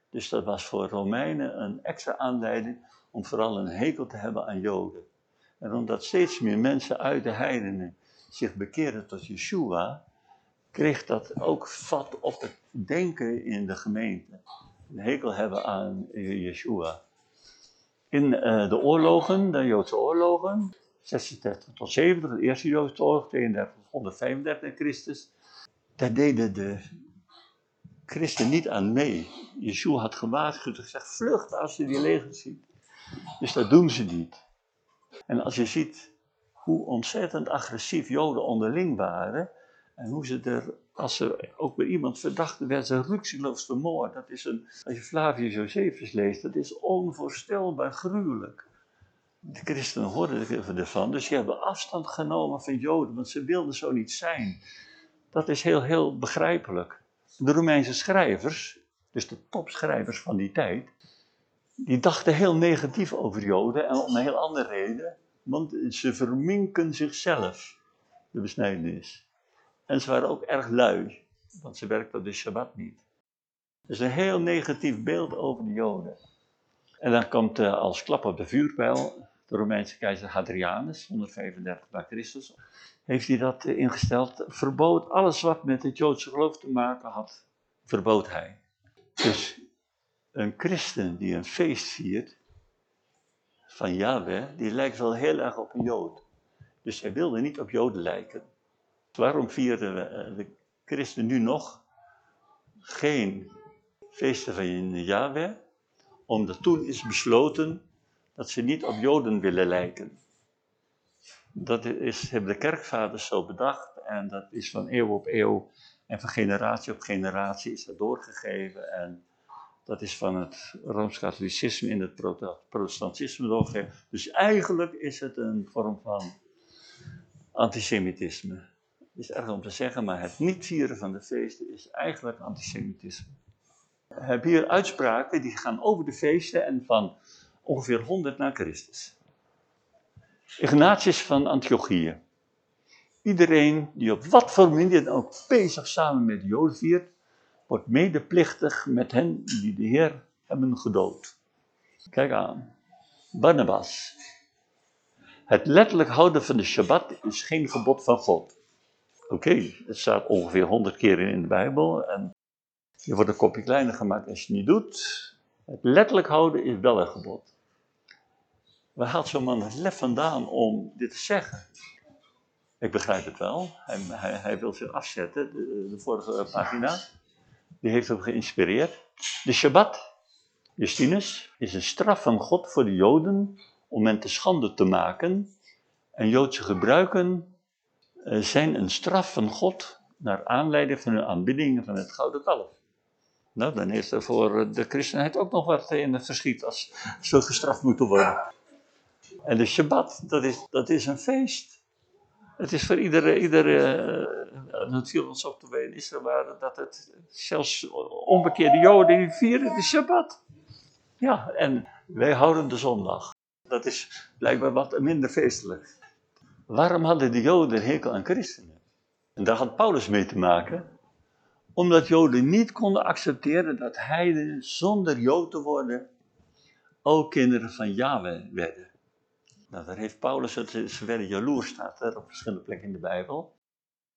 Dus dat was voor Romeinen een extra aanleiding om vooral een hekel te hebben aan Joden. En omdat steeds meer mensen uit de heidenen zich bekeerden tot Yeshua, kreeg dat ook vat op het denken in de gemeente. Een hekel hebben aan Yeshua. In uh, de oorlogen, de Joodse oorlogen, 36 tot 70, de eerste Joodse oorlog, 32 tot 135 Christus. Daar deden de christen niet aan mee. Yeshua had gewaarschuwd en gezegd, vlucht als je die legers ziet. Dus dat doen ze niet. En als je ziet hoe ontzettend agressief Joden onderling waren, en hoe ze er, als ze ook bij iemand verdachten, werden ze rukzichtloos vermoord. Dat is een, als je Flavius Josephus leest, dat is onvoorstelbaar gruwelijk. De christenen hoorden ervan, dus die hebben afstand genomen van Joden, want ze wilden zo niet zijn. Dat is heel, heel begrijpelijk. De Romeinse schrijvers, dus de topschrijvers van die tijd, die dachten heel negatief over Joden en om een heel andere reden, want ze verminken zichzelf, de besnijdenis. En ze waren ook erg lui, want ze werkten op de Shabbat niet. Dus een heel negatief beeld over de Joden. En dan komt uh, als klap op de vuurpijl de Romeinse keizer Hadrianus, 135 na Christus, heeft hij dat uh, ingesteld. Verbood alles wat met het Joodse geloof te maken had, verbood hij. Dus een christen die een feest viert van Yahweh, die lijkt wel heel erg op een Jood. Dus hij wilde niet op Joden lijken. Waarom vieren eh, de christenen nu nog geen feesten van Yahweh? Omdat toen is besloten dat ze niet op Joden willen lijken. Dat is, hebben de kerkvaders zo bedacht en dat is van eeuw op eeuw en van generatie op generatie is dat doorgegeven. En dat is van het Rooms-Katholicisme in het Protestantisme doorgegeven. Dus eigenlijk is het een vorm van antisemitisme is erg om te zeggen, maar het niet vieren van de feesten is eigenlijk antisemitisme. We hebben hier uitspraken die gaan over de feesten en van ongeveer 100 na Christus. Ignatius van Antiochië. Iedereen die op wat voor manier dan ook bezig samen met de Joden viert, wordt medeplichtig met hen die de Heer hebben gedood. Kijk aan. Barnabas. Het letterlijk houden van de Shabbat is geen gebod van God. Oké, het staat ongeveer honderd keer in de Bijbel en je wordt een kopje kleiner gemaakt als je het niet doet. Het letterlijk houden is wel een gebod. Waar haalt zo'n man het lef vandaan om dit te zeggen? Ik begrijp het wel. Hij, hij, wil zich afzetten, de, vorige pagina. Die heeft hem geïnspireerd. De Shabbat, Justinus, is een straf van God voor de Joden om hen te schande te maken en Joodse gebruiken eh, zijn een straf van God naar aanleiding van hun aanbidding van het gouden kalf. Nou, dan is er voor de christenheid ook nog wat in het verschiet als ze gestraft moeten worden. En de Shabbat, dat is, dat is een feest. Het is voor iedere, iedere toen wij in Israël dat het zelfs onbekeerde Joden die vieren de Shabbat. Ja, en wij houden de zondag. Dat is blijkbaar wat minder feestelijk. Waarom hadden de Joden hekel aan christenen? En daar had Paulus mee te maken. Omdat Joden niet konden accepteren dat heidenen zonder Jood te worden ook kinderen van Yahweh werden. Nou, daar heeft Paulus het, werden jaloers, staat op verschillende plekken in de Bijbel.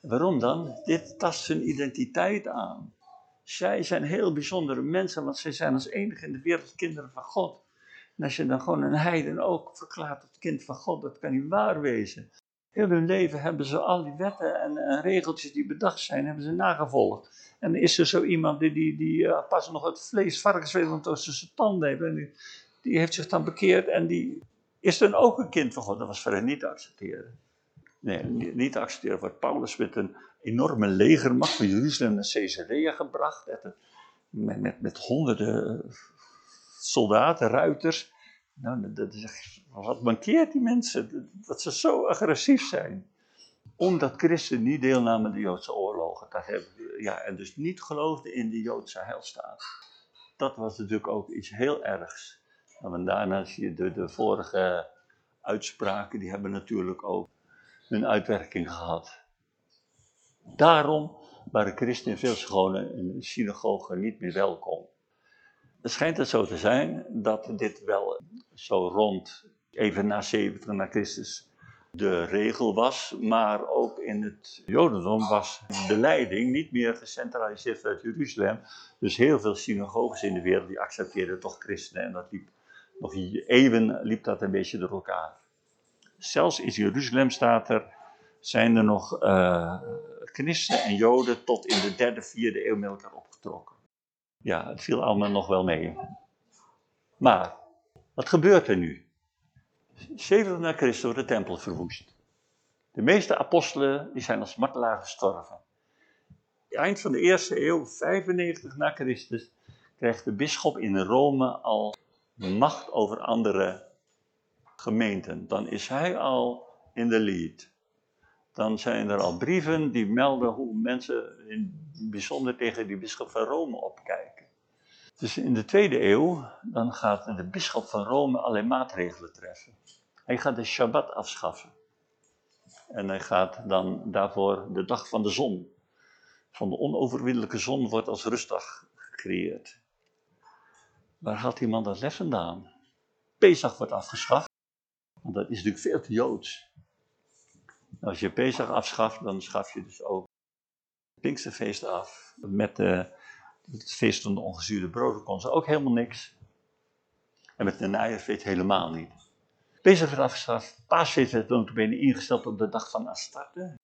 Waarom dan? Dit tast hun identiteit aan. Zij zijn heel bijzondere mensen, want zij zijn als enige in de wereld kinderen van God. En als je dan gewoon een heiden ook verklaart tot kind van God, dat kan niet waar wezen. Heel hun leven hebben ze al die wetten en, regeltjes die bedacht zijn, hebben ze nagevolgd. En is er zo iemand die, die, die uh, pas nog het vlees, varkensvlees tussen zijn tanden heeft. En die, heeft zich dan bekeerd en die is dan ook een kind van God. Dat was verder niet te accepteren. Nee, niet, te accepteren. Wordt Paulus met een enorme legermacht van Jeruzalem naar Caesarea gebracht. Met, met, met honderden soldaten, ruiters. Nou, dat is, wat mankeert die mensen? Dat ze zo agressief zijn. Omdat christen niet deelnamen aan de Joodse oorlogen. Dat hebben, ja, en dus niet geloofden in de Joodse heilstaat. Dat was natuurlijk ook iets heel ergs. En daarna zie je de, vorige uitspraken, die hebben natuurlijk ook hun uitwerking gehad. Daarom waren christenen in veel scholen en synagogen niet meer welkom. Het schijnt het zo te zijn dat dit wel zo rond even na 70 na Christus de regel was, maar ook in het Jodendom was de leiding niet meer gecentraliseerd uit Jeruzalem. Dus heel veel synagoges in de wereld die accepteerden toch christenen en dat liep nog eeuwen liep dat een beetje door elkaar. Zelfs in Jeruzalem staat er, zijn er nog uh, christenen en joden tot in de derde, vierde eeuw met elkaar opgetrokken. Ja, het viel allemaal nog wel mee. Maar, wat gebeurt er nu? 70 na Christus wordt de tempel verwoest. De meeste apostelen die zijn als martelaar gestorven. Eind van de eerste eeuw, 95 na Christus, krijgt de bisschop in Rome al macht over andere gemeenten. Dan is hij al in de lead. Dan zijn er al brieven die melden hoe mensen in bijzonder tegen die bisschop van Rome opkijken. Dus in de tweede eeuw, dan gaat de bisschop van Rome alleen maatregelen treffen. Hij gaat de Shabbat afschaffen. En hij gaat dan daarvoor de dag van de zon, van de onoverwinnelijke zon, wordt als rustdag gecreëerd. Waar haalt die man dat les vandaan? Pesach wordt afgeschaft, want dat is natuurlijk veel te joods. Als je Pesach afschaft, dan schaf je dus ook het Pinksterfeest af. Met het feest van de ongezuurde broden kon ze ook helemaal niks. En met de Najaarfeest helemaal niet. Pesach werd afgeschaft. Paasfeest werd bene ingesteld op de dag van Astarte.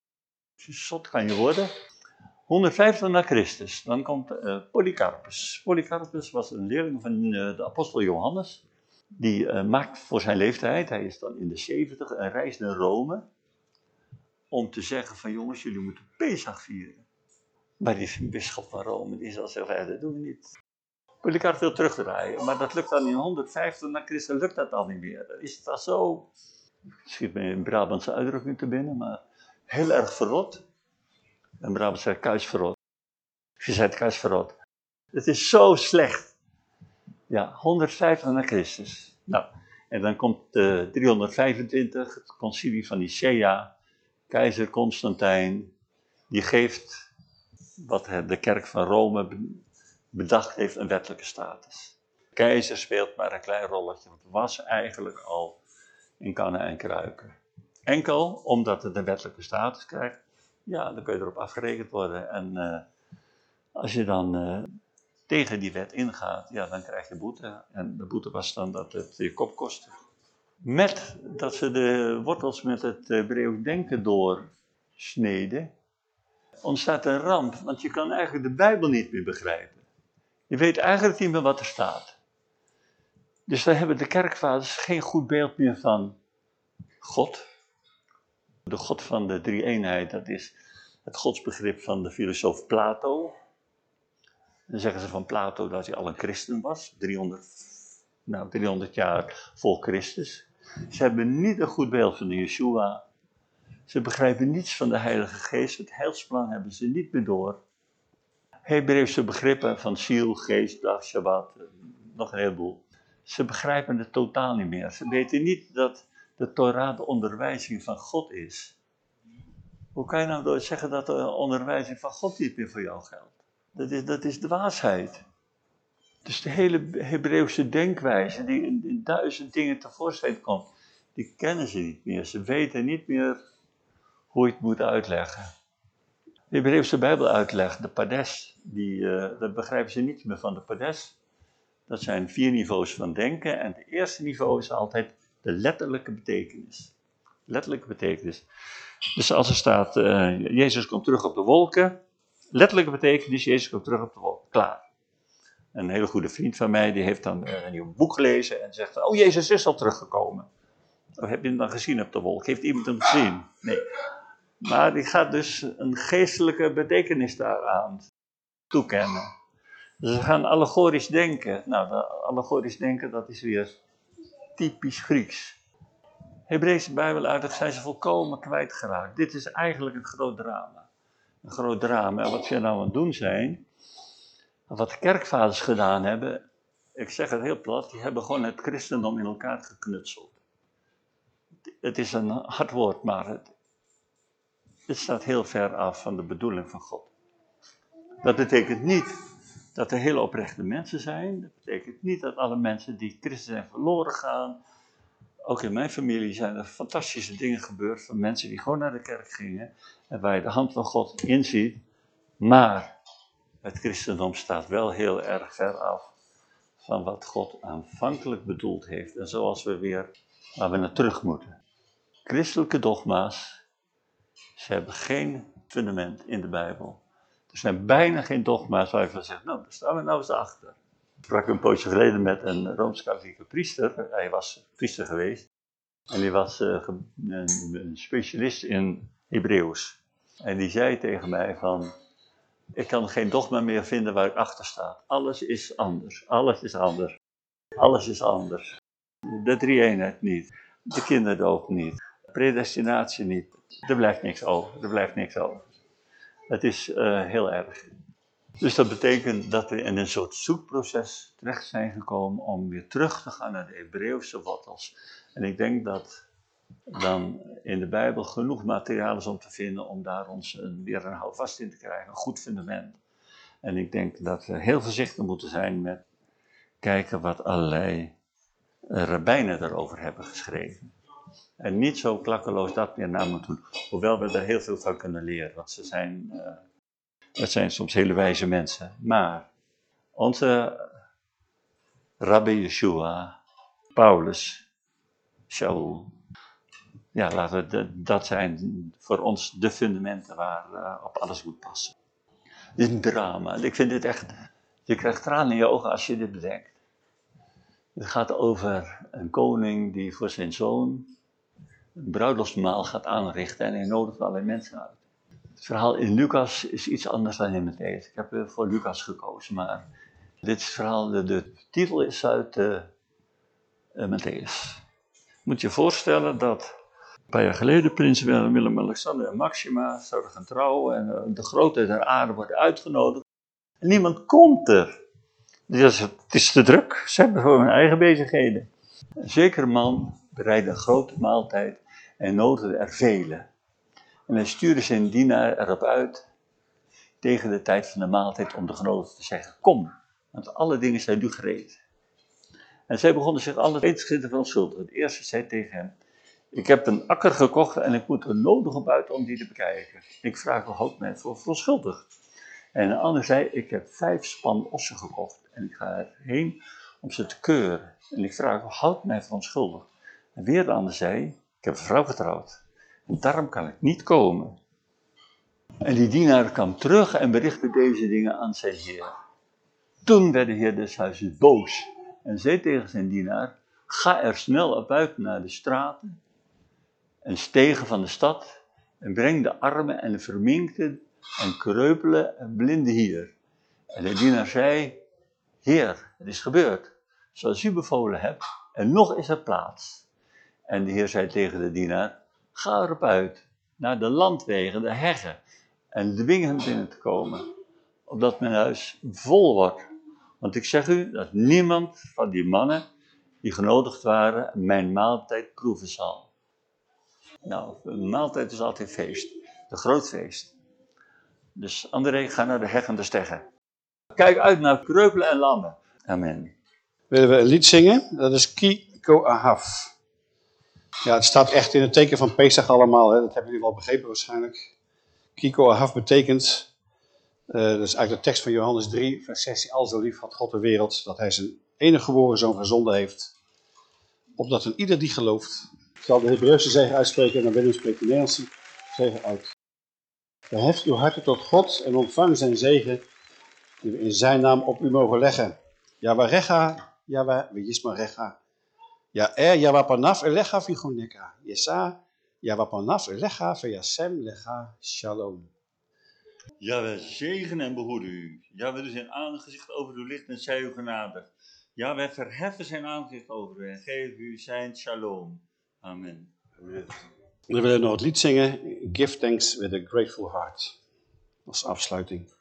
Zot kan je worden. 150 na Christus, dan komt uh, Polycarpus. Polycarpus was een leerling van uh, de apostel Johannes. Die uh, maakt voor zijn leeftijd, hij is dan in de 70, een reis naar Rome. Om te zeggen van jongens, jullie moeten Pesach vieren. Maar die bisschop van Rome, die zal zeggen, dat doen we niet. Polycarpus wil terugdraaien, maar dat lukt dan in 150 na Christus, lukt dat al niet meer. Dan is al zo, schiet me een Brabantse uitdrukking te binnen, maar heel erg verrot. En Brabant zegt kuisverrot. Je zegt kuisverrot. Het is zo slecht. Ja, 150 na Christus. Nou, en dan komt uh, 325, het concilie van Nicea. Keizer Constantijn, die geeft wat de kerk van Rome bedacht heeft een wettelijke status. De keizer speelt maar een klein rolletje, want het was eigenlijk al in kannen en kruiken. Enkel omdat het een wettelijke status krijgt, ja, dan kun je erop afgerekend worden. En uh, als je dan uh, tegen die wet ingaat, ja, dan krijg je boete. En de boete was dan dat het je kop kostte. Met dat ze de wortels met het Hebreeuws denken doorsneden, ontstaat een ramp. Want je kan eigenlijk de Bijbel niet meer begrijpen. Je weet eigenlijk niet meer wat er staat. Dus dan hebben de kerkvaders geen goed beeld meer van God. De God van de drie-eenheid, dat is het godsbegrip van de filosoof Plato. Dan zeggen ze van Plato dat hij al een christen was, 300, nou, 300 jaar voor Christus. Ze hebben niet een goed beeld van de Yeshua. Ze begrijpen niets van de Heilige Geest. Het heilsplan hebben ze niet meer door. Hebreeuwse begrippen van ziel, geest, dag, Shabbat, nog een heleboel. Ze begrijpen het totaal niet meer. Ze weten niet dat de Torah de onderwijzing van God is. Hoe kan je nou zeggen dat de onderwijzing van God niet meer voor jou geldt? Dat is, dat is dwaasheid. Dus de hele Hebreeuwse denkwijze die in, duizend dingen tevoorschijn komt, die kennen ze niet meer. Ze weten niet meer hoe je het moet uitleggen. De Hebreeuwse Bijbeluitleg, de Pades, die, uh, dat begrijpen ze niet meer van de Pades. Dat zijn vier niveaus van denken en het eerste niveau is altijd de letterlijke betekenis. Letterlijke betekenis. Dus als er staat, uh, Jezus komt terug op de wolken, letterlijke betekenis, Jezus komt terug op de wolken, klaar. Een hele goede vriend van mij, die heeft dan een nieuw boek gelezen en zegt, oh Jezus is al teruggekomen. Of heb je hem dan gezien op de wolk? Heeft iemand hem gezien? Nee. Maar die gaat dus een geestelijke betekenis daaraan toekennen. Dus ze gaan allegorisch denken. Nou, allegorisch denken, dat is weer typisch Grieks. Hebreeuwse Bijbeluitleg zijn ze volkomen kwijtgeraakt. Dit is eigenlijk een groot drama. Een groot drama. En wat ze nou aan het doen zijn, wat de kerkvaders gedaan hebben, ik zeg het heel plat, die hebben gewoon het christendom in elkaar geknutseld. Het is een hard woord, maar het, het staat heel ver af van de bedoeling van God. Dat betekent niet dat er hele oprechte mensen zijn. Dat betekent niet dat alle mensen die christen zijn verloren gaan. Ook in mijn familie zijn er fantastische dingen gebeurd van mensen die gewoon naar de kerk gingen en waar je de hand van God inziet. Maar het christendom staat wel heel erg ver af van wat God aanvankelijk bedoeld heeft en zoals we weer, waar we naar terug moeten. christelijke dogma's, ze hebben geen fundament in de Bijbel. Er zijn bijna geen dogma's waar je zegt, nou, daar staan we nou eens achter. Ik sprak een poosje geleden met een Rooms-Katholieke priester. Hij was priester geweest. En die was een, een, specialist in Hebreeuws. En die zei tegen mij van, ik kan geen dogma meer vinden waar ik achter sta. Alles is anders, alles is anders, alles is anders. De drie-eenheid niet, de kinderdoop niet, predestinatie niet. Er blijft niks over, er blijft niks over. Het is uh, heel erg. Dus dat betekent dat we in een soort zoekproces terecht zijn gekomen om weer terug te gaan naar de Hebreeuwse wortels. En ik denk dat dan in de Bijbel genoeg materiaal is om te vinden om daar ons een, weer een houvast in te krijgen, een goed fundament. En ik denk dat we heel voorzichtig moeten zijn met kijken wat allerlei rabbijnen daarover hebben geschreven. En niet zo klakkeloos dat meer naar moeten doen. Hoewel we er heel veel van kunnen leren, want ze zijn, uh, zijn soms hele wijze mensen. Maar onze Rabbi Yeshua, Paulus, Shaul, ja, laten we dat zijn voor ons de fundamenten waar uh, op alles moet passen. Dit een drama. Ik vind dit echt, je krijgt tranen in je ogen als je dit bedenkt. Het gaat over een koning die voor zijn zoon een bruiloftsmaal gaat aanrichten en hij nodigt allerlei mensen uit. Het verhaal in Lucas is iets anders dan in Matthäus. Ik heb voor Lucas gekozen, maar dit verhaal, de, de titel is uit uh, Matthäus. Moet je voorstellen dat een paar jaar geleden prins Willem-Alexander en Maxima zouden gaan trouwen en eh, de grootheid der aarde wordt uitgenodigd. En niemand komt er. Dus het is te druk, ze hebben gewoon hun eigen bezigheden. Een zekere man bereidde een grote maaltijd en nodigde er velen. En hij stuurde zijn dienaar erop uit tegen de tijd van de maaltijd om de genodigden te zeggen, kom, want alle dingen zijn nu gereed. En zij begonnen zich alle te zitten van schuld. Het eerste zei tegen hem, ik heb een akker gekocht en ik moet er nodig op om die te bekijken. Ik vraag of houdt mij voor verontschuldigd. En een ander zei, ik heb vijf span ossen gekocht en ik ga erheen om ze te keuren. En ik vraag, houdt mij verontschuldigd. En weer de ander zei, ik heb een vrouw getrouwd. En daarom kan ik niet komen. En die dienaar kwam terug en berichtte deze dingen aan zijn heer. Toen werd de heer des huizes boos en zei tegen zijn dienaar, ga er snel op uit naar de straten en stegen van de stad en breng de armen en de verminkten en kreupelen en blinden hier. En de dienaar zei, Heer, het is gebeurd, zoals u bevolen hebt, en nog is er plaats. En de Heer zei tegen de dienaar, ga erop uit, naar de landwegen, de heggen, en dwing hem binnen te komen, opdat mijn huis vol wordt. Want ik zeg u dat niemand van die mannen die genodigd waren, mijn maaltijd proeven zal. Nou, een maaltijd is altijd feest. Een groot feest. Dus André, ga naar de heggende steggen. Kijk uit naar kreupelen en lammen. Amen. Willen we een lied zingen? Dat is Ki Ko Ahaf. Ja, het staat echt in het teken van Pesach allemaal. Hè? Dat hebben jullie wel begrepen waarschijnlijk. Kiko Ahaf betekent, uh, dat is eigenlijk de tekst van Johannes 3, vers 16. Al zo lief had God de wereld, dat hij zijn enige geboren zoon gezonden heeft. Opdat een ieder die gelooft zal de Hebreeuwse zegen uitspreken en dan Willem spreekt de Nederlandse zegen uit. Verheft uw harten tot God en ontvang zijn zegen die we in zijn naam op u mogen leggen. Yawarecha, Yawa, Recha. Ja er, Yawapanaf, Elecha, Vigoneka. Yesa, Yawapanaf, Elecha, Veyasem, Lecha, Shalom. Ja, we zegenen en behoeden u. Ja, we doen zijn aangezicht over uw licht en zij uw genade. Ja, wij verheffen zijn aangezicht over u en geven u zijn shalom. Amen. We willen nog het lied zingen, Give Thanks with a Grateful Heart, als afsluiting.